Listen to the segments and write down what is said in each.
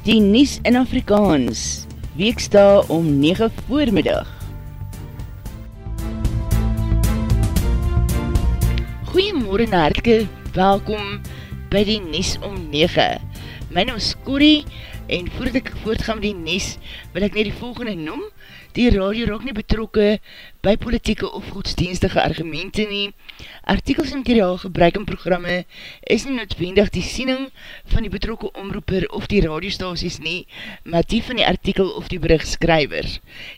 die Nies in Afrikaans, weeksta om 9 voormiddag. Goeiemorgen en hartelike welkom by die Nies om 9. My naam is Corrie en voordat ek voortgaan met die Nies, wil ek net die volgende noem. Die radio raak nie betrokke by politieke of godsdienstige argumente nie. Artikels en materiaal gebruik in programme is nie noodwendig die siening van die betrokke omroeper of die radiostasies nie, maar die van die artikel of die berichtskrywer.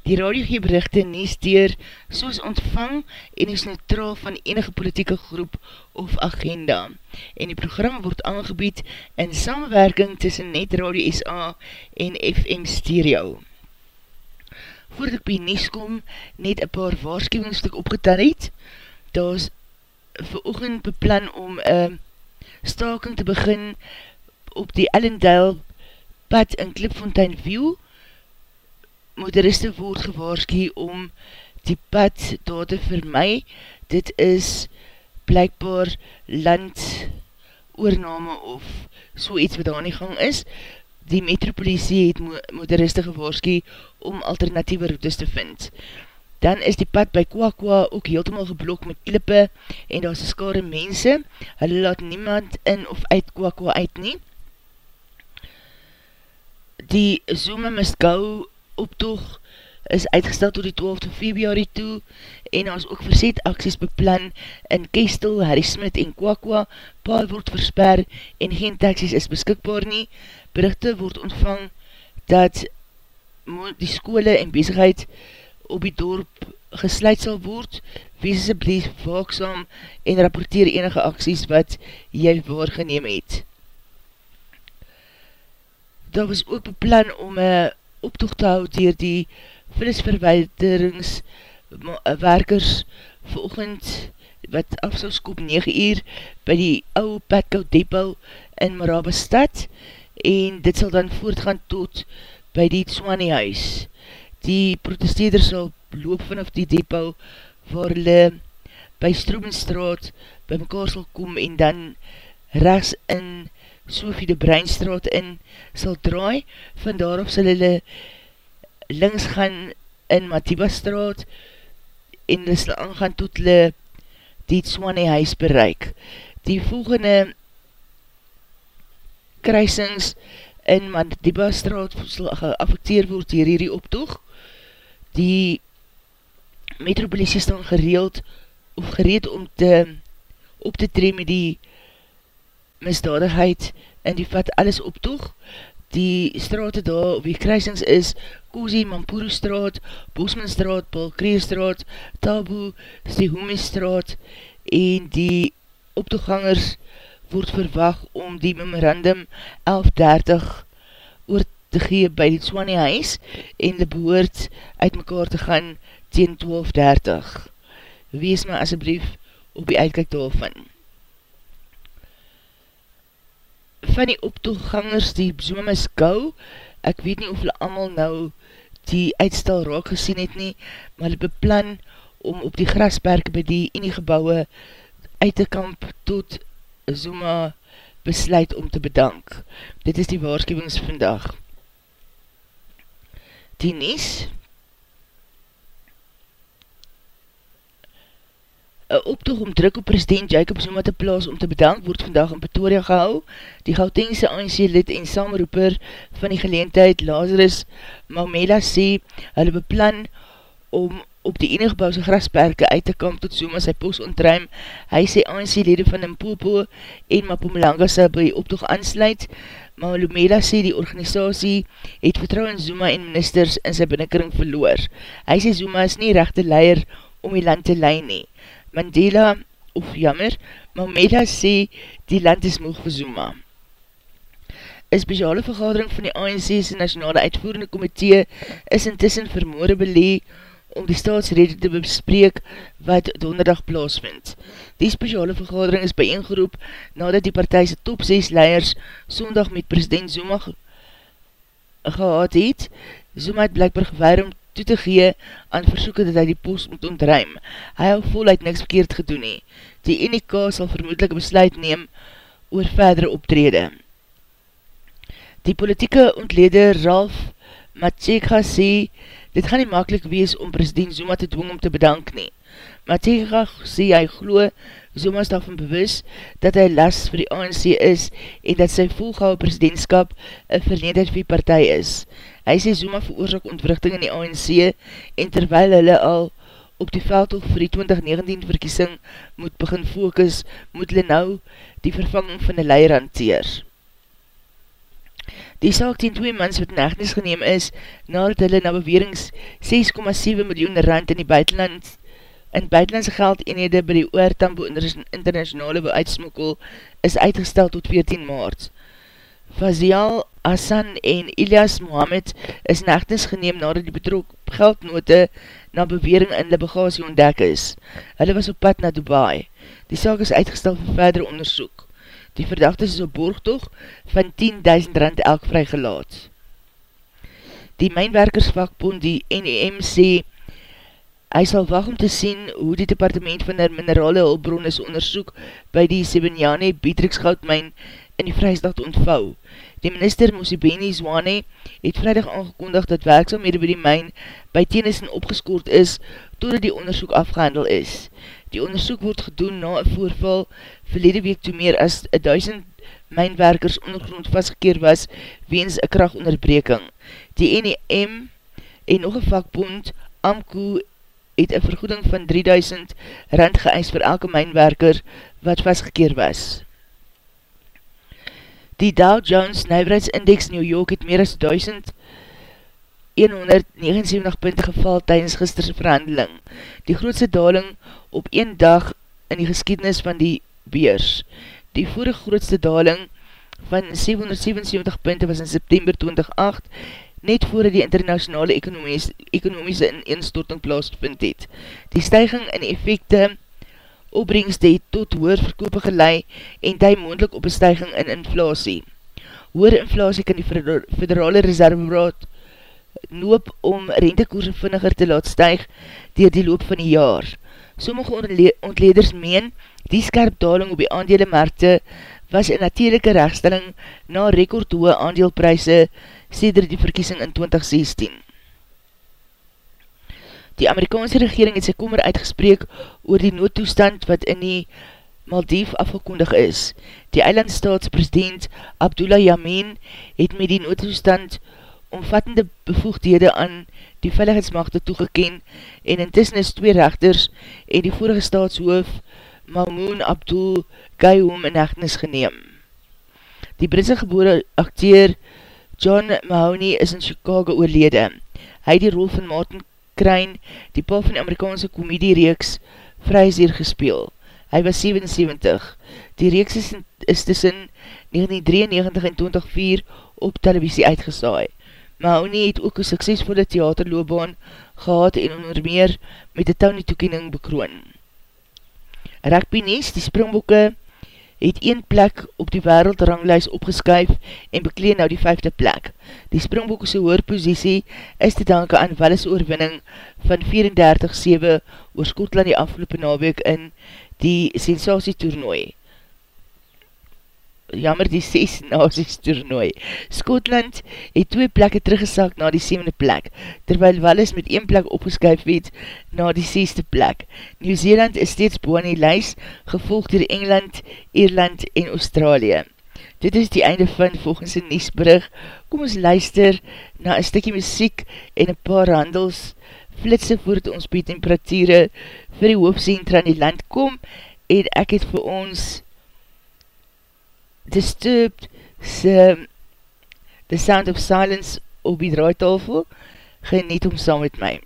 Die radio gee berichte nie steer soos ontvang en is neutraal van enige politieke groep of agenda. En die programme word aangebied in samenwerking tussen Net Radio SA en FM Stereo voordat ek by Nies kom, net een paar waarschuwingsstuk opgetel het. Daar is vir oogend beplan om een staking te begin op die Ellendale pad in Klipfontein View. Motoriste word gewaarskie om die pad daar te vermy. Dit is blijkbaar land oorname of so iets wat daar nie gang is die metropolisie het motoriste gewaarskie om alternatieve routes te vind. Dan is die pad by Kwakwa ook heeltemaal geblok met klippe en daar is skare mense. Hulle laat niemand in of uit Kwakwa uit nie. Die Zuma Must Go optoog is uitgesteld tot die 12 februari toe en ons ook verzet acties beplan in Kestel, Harry Smit en Kwakwa. Paal word versper en geen taxis is beskikbaar nie berichte word ontvang dat die skole en bezigheid op die dorp gesluit sal word, wees asblief waaksam en rapporteer enige acties wat jy waargeneem het. Daar was ook beplan om een optocht te hou dier die vullisverweideringswerkers volgend wat afsalskop 9 uur by die ouwe Petkou Depot in Marabestad en dit sal dan voortgaan tot by die Tswani huis. Die protesteerders sal loop vanaf die depot waar hulle by Stroemenstraat by mekaar sal kom en dan rechts in Sofie de Breinstraat in sal draai. Van daarop sal hulle links gaan in Matiba straat en hulle sal aangaan tot hulle die Tswani huis bereik. Die volgende kruisings in Mandiba straat sal geaffecteer word hier hierdie optoog. Die metropolisie staan gereeld of gereed om te op te tree met die misdadigheid en die vat alles optoog. Die straat daar op die kruisings is Kozi, Mampuru straat, Bosman straat, Balkreer straat, Tabu, Stehumi straat en die optooggangers word verwag om die memorandum 1130 oor te gee by die Swanee huis en die behoort uit mekaar te gaan teen 1230. Wees my asjeblief op die uitkijk daarvan. Van die optooggangers die zoom is gauw, ek weet nie of hulle allemaal nou die uitstel raak gesien het nie, maar hulle beplan om op die grasperke by die die gebouwe uit te kamp tot Zuma besluit om te bedank. Dit is die waarschuwings vandag. Die Nies Een optoog om druk op president Jacob Zuma te plaas om te bedank word vandag in Pretoria gehou. Die Gautengse ANC lid en samenroeper van die geleentheid Lazarus Mamela sê hulle beplan om op die enige bouwse grasperke uit te kam tot Zuma sy post ontruim. Hy sê ANC lede van Mpopo en Mapumalanga sal by optoog aansluit, maar Lumela sê die organisatie het vertrouw in Zuma en ministers in sy binnenkring verloor. Hy sê Zuma is nie rechte leier om die land te leid nie. Mandela, of jammer, Mamela sê die land is moeg vir Zuma. Een speciale vergadering van die ANC's nationale uitvoerende komitee is intussen vermoorde beleid om die staatsrede te bespreek wat donderdag plaasvind. Die speciale vergadering is bijeengeroep nadat die partijse top 6 leiers sondag met president Zuma ge gehad het. Zuma het blijkbaar gewaar om toe te gee aan versoeken dat hy die post moet ontruim. Hy hou voluit niks verkeerd gedoen he. Die NK sal vermoedelijk besluit neem oor verdere optrede. Die politieke ontleder Ralf Matjeka sê, dit gaan nie makkelijk wees om president Zuma te dwing om te bedank nie. Matjeka sê hy glo Zuma is daarvan bewus dat hy las vir die ANC is en dat sy volgouwe presidentskap een verleendheid vir die partij is. Hy sê Zuma veroorzaak ontwrichting in die ANC en terwyl hulle al op die veldhoog vir die 2019 verkiesing moet begin focus, moet hulle nou die vervanging van die leier hanteer. Die saak 10 twee mans wat in echtenis geneem is, nadat hulle na bewerings 6,7 miljoen rand in die buitenland in buitenlandse geld eenhede by die oortambo internationale beuitsmokkel is uitgestel tot 14 maart. Fazial Hassan en Ilias Mohamed is in echtenis geneem nadat die betrok geldnote na bewering in die bagasie ontdek is. Hulle was op pad na Dubai. Die saak is uitgestel vir verdere onderzoek. Die verdachte is op borgtoog van 10.000 rand elk vrygelaat. Die mijnwerkersvakbond, die NEM, sê hy sal wacht om te sien hoe die departement van die minerale hulbron is onderzoek by die Sebenjane Beatrix Goudmijn in die vrijstad ontvouw. Die minister Mosibeni Zwane het vrijdag aangekondig dat werkzaamhede by die mijn by tennissen opgeskoord is totdat die onderzoek afgehandel is. Die onderzoek word gedoen na een voorval verlede week toe meer as 1000 mijnwerkers ondergrond vastgekeer was weens een krachtonderbreking. Die NEM en nog een vakbond, AMCO, het een vergoeding van 3000 rand geëis vir elke mijnwerker wat vastgekeer was. Die Dow Jones Nijverheidsindex New York het meer as 1179 punte geval tydens gisterse verhandeling. Die grootste daling op een dag in die geskiednis van die beers. Die vorige grootste daling van 777 punte was in September 2008, net voor die internationale ekonomiese ineenstorting plaasvind het. Die stijging in effecte opbrengste het tot hoer verkoop gelei en die moendlik op bestijging in inflatie. Hoer inflatie kan die federale reserveraad noop om rentekoerse vinniger te laat stijg dier die loop van die jaar. Sommige ontleders meen, die skerp daling op die aandelemarkte was een natuurlijke rechtstelling na rekordhoe aandeelpryse sêder die verkiesing in 2016. Die Amerikaanse regering het sy kommer uitgespreek oor die noodtoestand wat in die Maldief afgekondig is. Die eilandstaatspresident Abdullah Yamin het met die noodtoestand omvattende bevoegdhede aan die veiligheidsmachte toegeken en intussen is twee rechters en die vorige staatshoof Mamoon Abdul Gaihoom in hechtenis geneem. Die Britse geboore acteur John Mahoney is in Chicago oorlede. Hy die rol van Martin Krijn, die pa van die Amerikaanse komedie-reeks, Vryzier gespeel. Hy was 77. Die reeks is, is tussen 1993 en 2004 op televisie uitgesaai. Mahoney het ook een suksesvolle theaterloobaan gehad en onder meer met die Tony toekening bekroon. Rugby Nies, die springbokke, het een plek op die wereldranglijs opgeskuif en bekleen nou die vijfde plek. Die Springbokkese hoorpositie is te danke aan Wallis oorwinning van 34-7 oor Skotland die afgelopen naweek in die sensatietoernooi jammer die 6 nazies toernooi. Skotland het twee plekke teruggesak na die 7e plek, terwyl Wallis met 1 plek opgeskuif het na die 6e plek. Nieuw-Zeeland is steeds boe aan die lys, gevolg door Engeland, Ierland en Australië. Dit is die einde van volgens die Niesbrug. Kom ons luister na een stikkie muziek en een paar handels, flitse voort ons by temperatuur vir die hoofdcentra in die land kom en ek het vir ons Disturbed se The Sound of Silence op die draaitafel, geniet om saam met my.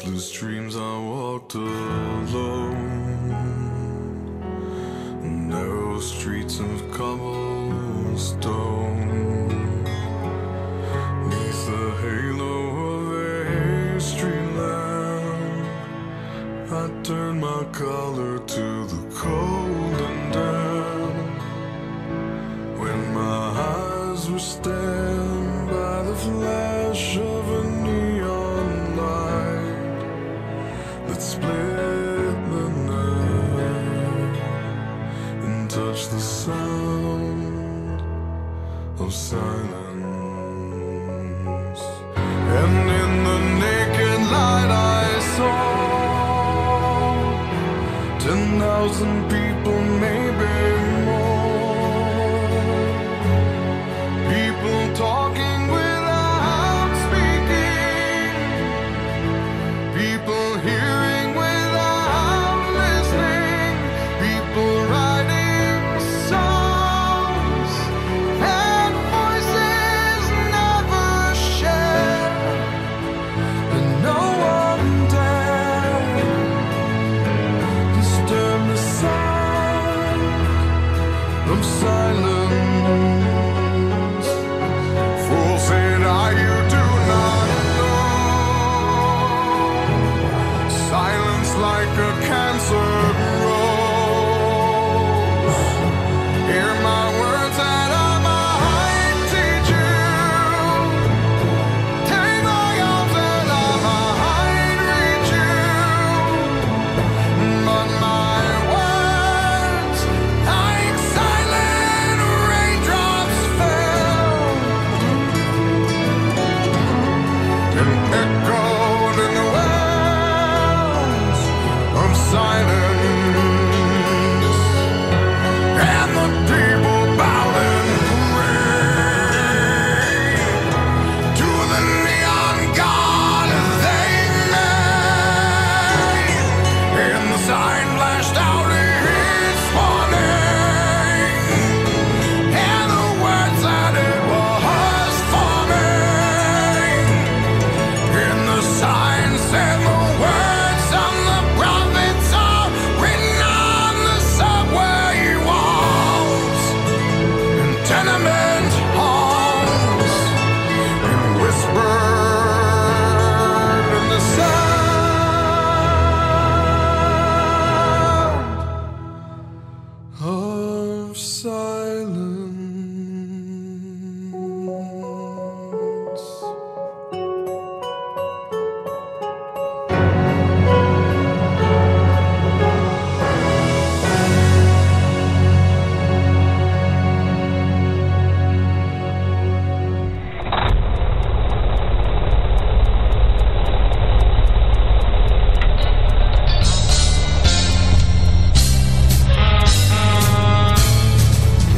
Restless dreams, I walked alone, narrow streets of cobblestone.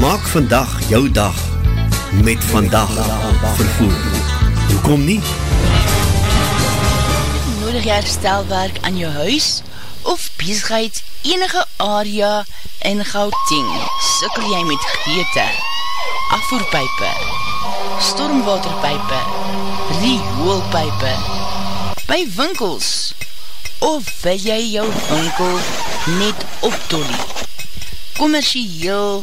Maak vandag jou dag met vandag vervoer. Hoekom nie? Nodig jy herstelwerk aan jou huis of bezigheid enige area in Gauteng? Sikkel jy met geëte, afvoerpijpe, stormwaterpijpe, rioolpijpe, by winkels of wil jy jou winkel net optolie? Commercieel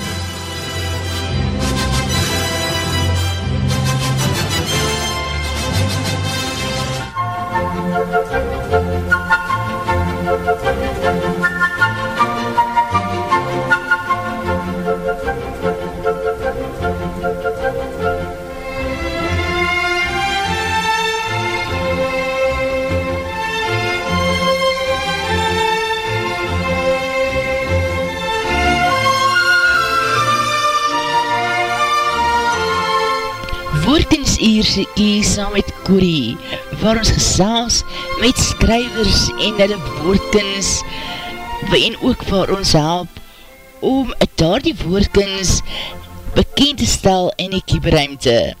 Woordensuur se kie saam met Corrie, waar ons gesels met skrywers en hulle woordkens, en ook waar ons help om daar die woordkens bekend te stel in die kieberuimte.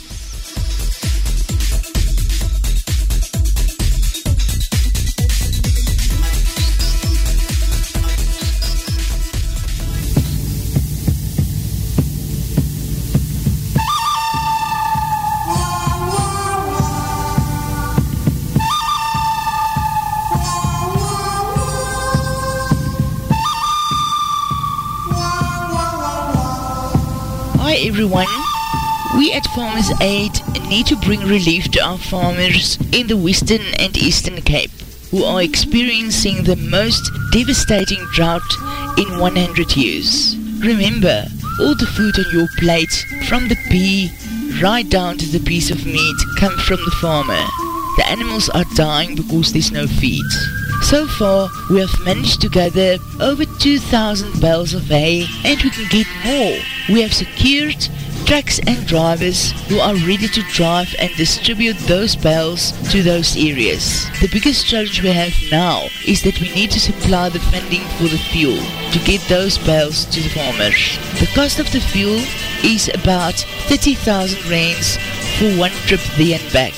Aid need to bring relief to our farmers in the Western and Eastern Cape who are experiencing the most devastating drought in 100 years. Remember, all the food on your plate, from the pea right down to the piece of meat, come from the farmer. The animals are dying because there's no feed. So far, we have managed to gather over 2,000 bales of hay and we can get more. We have secured trucks and drivers who are ready to drive and distribute those bales to those areas. The biggest challenge we have now is that we need to supply the funding for the fuel to get those bales to the farmers. The cost of the fuel is about 30,000 rands for one trip there and back.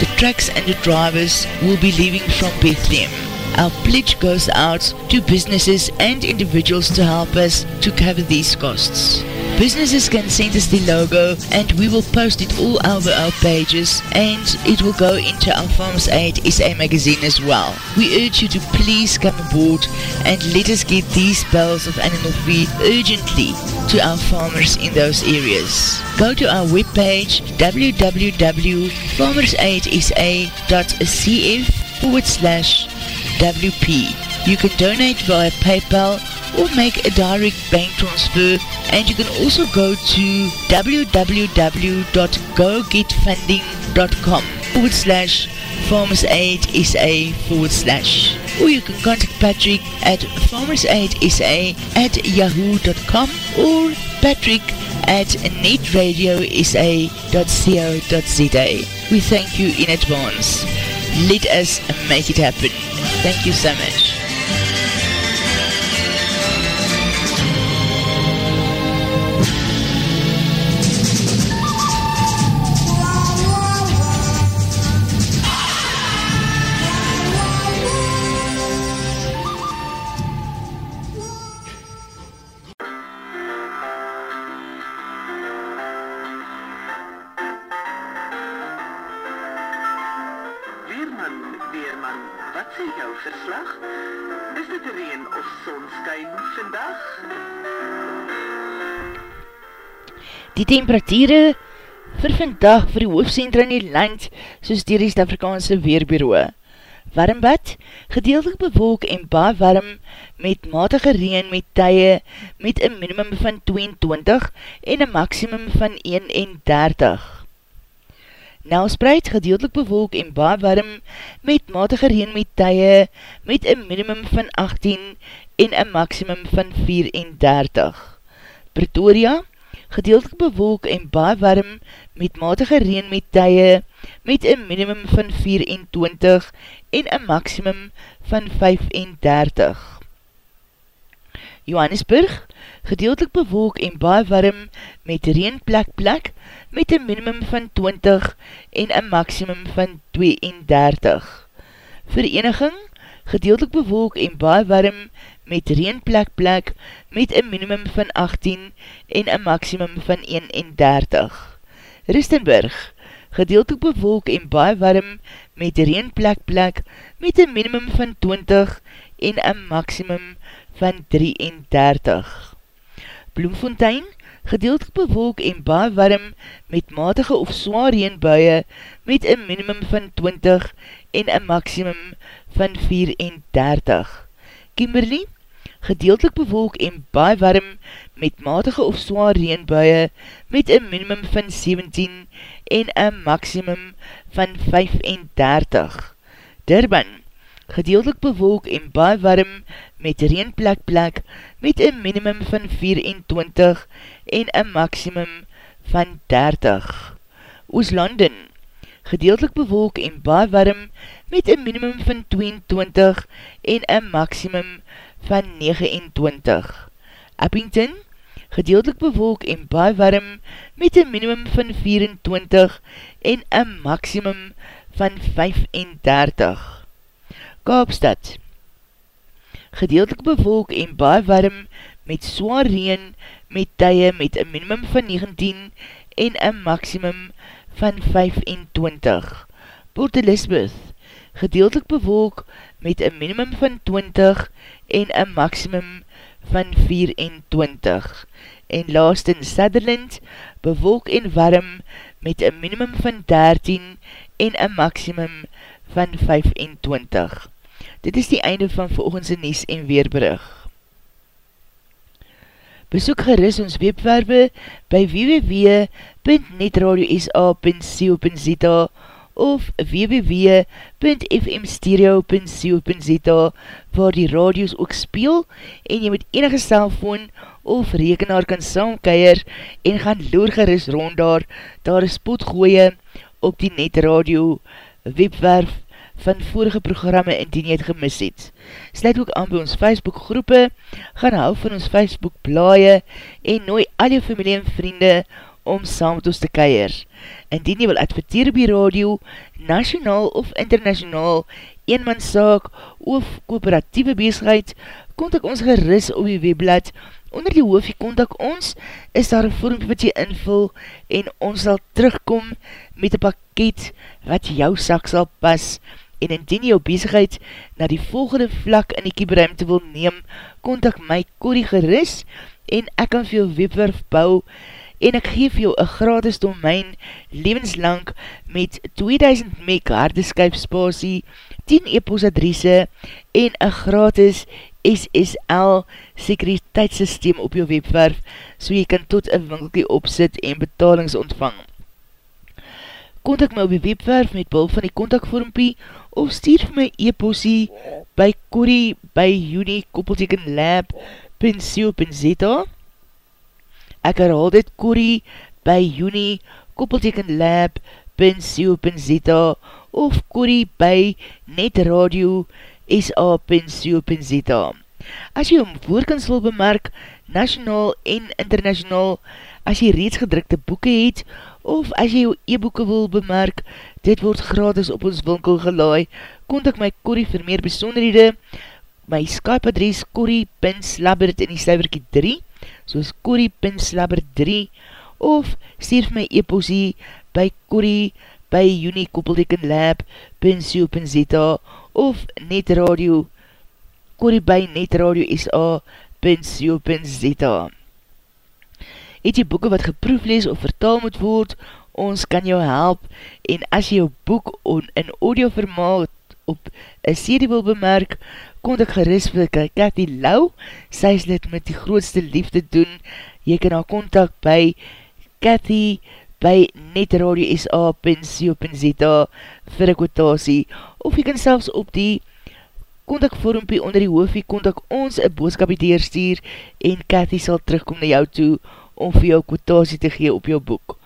The trucks and the drivers will be leaving from Bethlehem. Our pledge goes out to businesses and individuals to help us to cover these costs. Businesses can send us the logo and we will post it all over our pages and it will go into our Farmers Aid SA magazine as well. We urge you to please come aboard and let us get these bales of animal feed urgently to our farmers in those areas. Go to our webpage www.farmersaidsa.cf forward slash WP. You can donate via PayPal or make a direct bank transfer and you can also go to www.gogetfunding.com forward slash farmersaidsa forward slash or you can contact Patrick at farmersaidsa at yahoo.com or Patrick at netradiosa.co.za We thank you in advance. Let us make it happen. Thank you so much. Die temperatuurde vir vandag vir die hoofdcentra in die land, soos die Afrikaanse Weerbureau. Warmbad, gedeeltelik bewolk en baar warm met matige reen met tye met een minimum van 22 en een maximum van 31. Nelspreid, gedeeltelik bewolk en baar warm met matige reen met tye met een minimum van 18 en een maximum van 34. Pretoria, gedeeltelik bewolk en baar warm met matige reen met tye met een minimum van 24 en een maximum van 35. Johannesburg, gedeeltelik bewolk en baar warm met reen plek plek met een minimum van 20 en een maximum van 32. Vereniging, gedeeltelik bewolk en baar warm met reen plek met een minimum van 18 en een maximum van 31. Ristenburg, gedeeltelik bewolk en baie warm met reen plek met een minimum van 20 en een maximum van 33. Bloemfontein, gedeeltelik bewolk en baie warm met matige of zwaar reenbuie met een minimum van 20 en een maximum van 34. Kimberley, gedeeltelik bewolk en baie warm met matige of zwaar reenbuie met een minimum van 17 en een maximum van 35. Durban, gedeeltelik bewolk en baie warm met reenplek plek met een minimum van 24 en een maximum van 30. Ooslanden, gedeeltelik bewolk en baie warm met een minimum van 22 en een maximum van 29. Abington, gedeeltelik bewolk en baie warm met een minimum van 24 en een maximum van 35. Kaapstad, gedeeltelik bewolk en baie warm met zwaar reen met tye met een minimum van 19 en een maximum van 25. Port Elizabeth, gedeeltelik bewolk met een minimum van 20 en een maximum van 24. En laast in Sutherland, bewolk en warm met een minimum van 13 en een maximum van 25. Dit is die einde van volgens die Nies en Weerbrug. Besoek geris ons webwerwe by www.netradiosa.co.za of www.fmstereo.co.za waar die radios ook speel en jy met enige cellfoon of rekenaar kan saamkeier en gaan loorgeris rond daar, daar is potgooie op die netradio webwerf van vorige programme indien jy het gemis het. Sluit ook aan by ons Facebook groepe, gaan hou van ons Facebook blaie en nooi al jou familie en vriende om saam met ons te keier. Indien jy wil adverteer die radio, nationaal of internationaal, eenmanszaak of kooperatieve bezigheid, kontak ons geris op die webblad. Onder die hoofie kontak ons, is daar een vormpje wat jy invul en ons sal terugkom met een pakket wat jou sak sal pas. En indien jou bezigheid na die volgende vlak in die kieberuimte wil neem, kontak my Corrie geris en ek kan vir jou webwerf bou en ek geef jou een gratis domein levenslang met 2000 meg harde skype spasie, 10 e-post adresse en een gratis SSL sekuriteitssysteem op jou webwerf, so jy kan tot een winkelkie opsit en betalings ontvang. Contact my op die webwerf met behulp van die contactvormpie of stuur vir my e-postie by Corrie by uni koppelteken lab.co.za Ek herhaal dit Corrie by uni koppelteken lab.co.za of Corrie by netradio sa.co.za As jy om woordkens wil bemerk, nationaal en internationaal, as jy reeds gedrukte boeken het, of as jy jou e-boeken wil bemerk, dit word gratis op ons winkel gelaai, kontak my Corrie vir meer besonderhede, my Skype adres corrie.slabbert in die sluiverkie 3, soos corrie.slabber3 of stuur my e-posie by corrie by unikoppeltekenlab.co.za of netradio Corrie by netradio.sa.co.za Het jy boeken wat geproeflees of vertaal moet word, ons kan jou help en as jy jou boek on, in audio formaat op een serie wil bemerk, kon ek geris vir Cathy Lau, sy is dit met die grootste liefde doen, jy kan haar contact by Cathy by netradio.sa.co.za vir een kwotasie, of jy kan selfs op die contactvormpie onder die hoofie contact ons een boodskapie deurstuur en Cathy sal terugkom na jou toe om vir jou kwotasie te gee op jou boek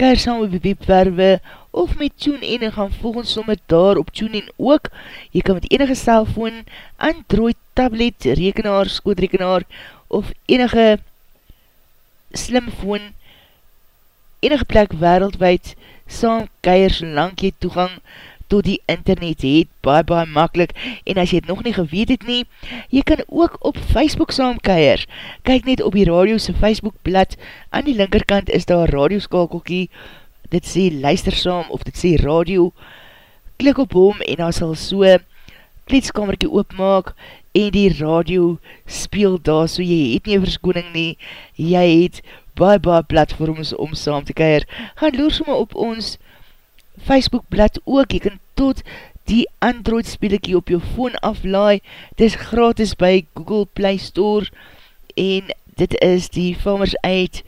keir saam op die webwerwe of met TuneIn en gaan volgens sommer daar op TuneIn ook. Jy kan met enige cellfoon, Android, tablet, rekenaar, skootrekenaar of enige slimfoon, enige plek wereldwijd saam keir solang jy toegang tot die internet het, baie baie makkelijk, en as jy het nog nie geweet het nie, jy kan ook op Facebook saamkeier, kyk net op die radio's Facebookblad, aan die linkerkant is daar radioskakelkie, dit sê luister saam, of dit sê radio, klik op hom, en dan sal so kleedskamerkie oopmaak, en die radio speel daar, so jy het nie verskoning nie, jy het baie baie platforms om saam te keier, gaan loer somme op ons Facebookblad ook, jy kan tot die Android speelikie op jou phone aflaai, dit is gratis by Google Play Store en dit is die Farmers Aid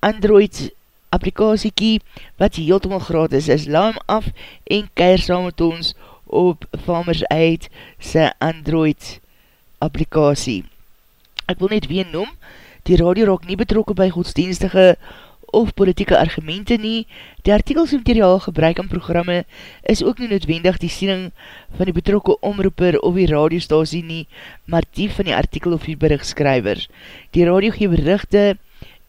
Android applikasiekie wat heeltemal gratis is, laam af en keir saam met ons op Farmers Aid sy Android applikasie. Ek wil net weer noem, die radio raak nie betrokken by godsdienstige of politieke argumente nie. Die artikels en materiaal gebruik in programme is ook nie noodwendig die siening van die betrokke omroeper of die radiostasie nie, maar die van die artikel of die berichtskryver. Die radio gee berichte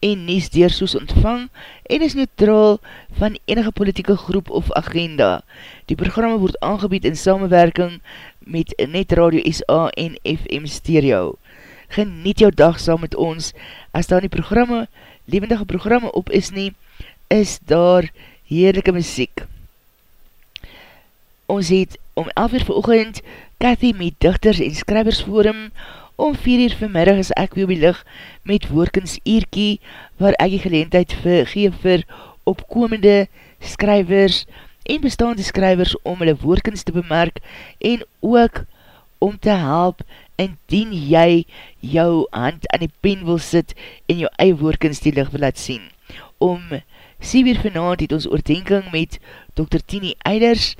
en nies deersoos ontvang en is neutraal van enige politieke groep of agenda. Die programme word aangebied in samenwerking met Net Radio SA en FM Stereo. Geniet jou dag saam met ons as daar die programme levendige programme op is nie, is daar heerlijke muziek. Ons het om 11 uur veroogend Cathy met dichters en skrybers forum, om 4 uur vanmiddag is ek weer op die licht met woorkens eerkie, waar ek die geleentheid vir, geef vir opkomende skrybers en bestaande skrybers om hulle woorkens te bemerk en ook om te help indien jy jou hand aan die pen wil sit en jou eie woordkunstielig wil laat sien. Om 7 uur vanavond het ons oordenking met Dr. Tini Eiders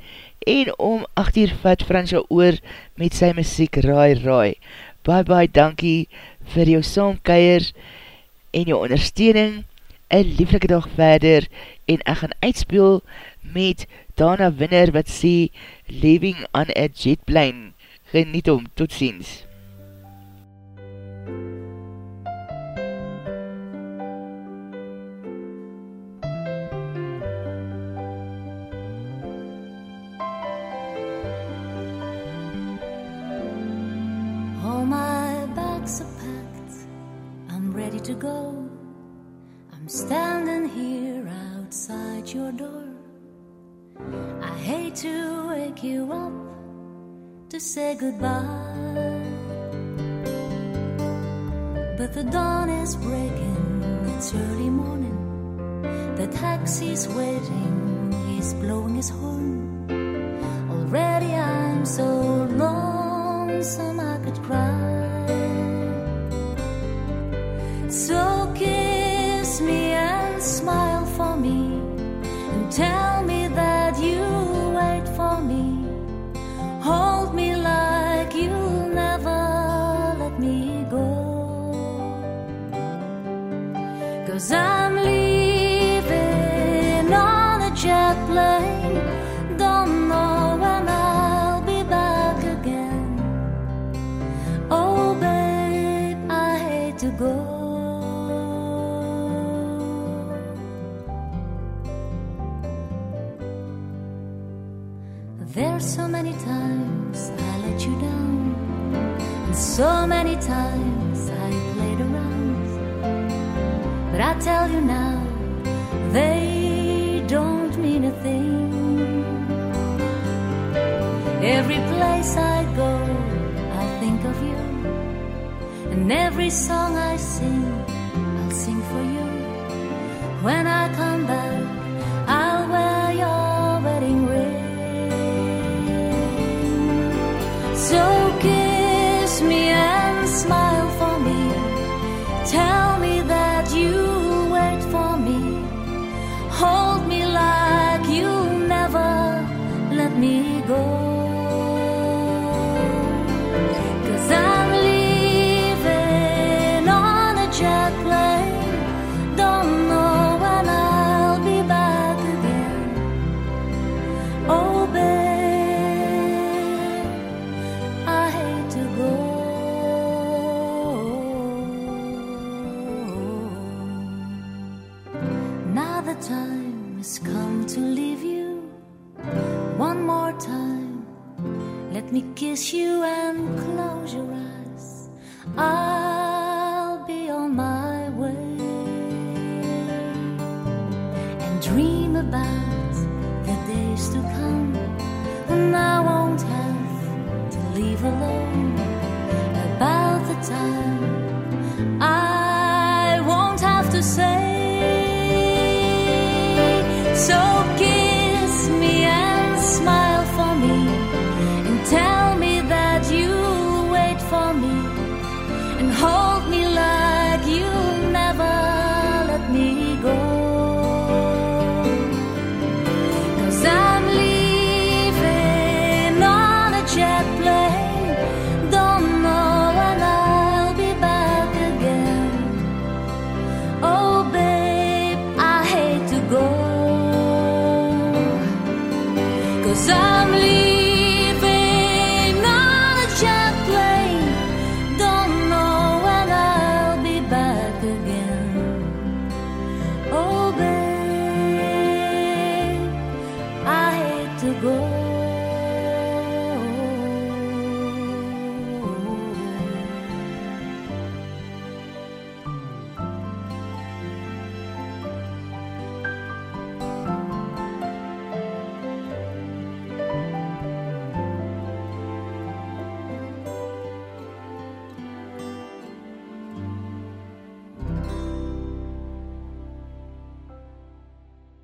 en om 8 uur vat Fransja oor met sy muziek Raai Raai. Bye bye, dankie vir jou saamkeier en jou ondersteuning. Een lieflike dag verder en ek gaan uitspeel met Dana Winner wat sê Living on a Jetplane. Geniet om, tot ziens. Bags are packed, I'm ready to go. I'm standing here outside your door. I hate to wake you up to say goodbye. But the dawn is breaking, it's early morning. The taxi's waiting, he's blowing his horn. Already I'm so lonesome I could cry. So kiss me and smile for me and tell me that you wait for me. Hold me like you'll never let me go. Cause I'm leaving on a jet plane. Don't know when I'll be back again. Oh, babe, I hate to go. so many times I let you down, and so many times I played around. But I tell you now, they don't mean a thing. Every place I go, I think of you, and every song I sing. Kiss you and close your eyes. I'll 在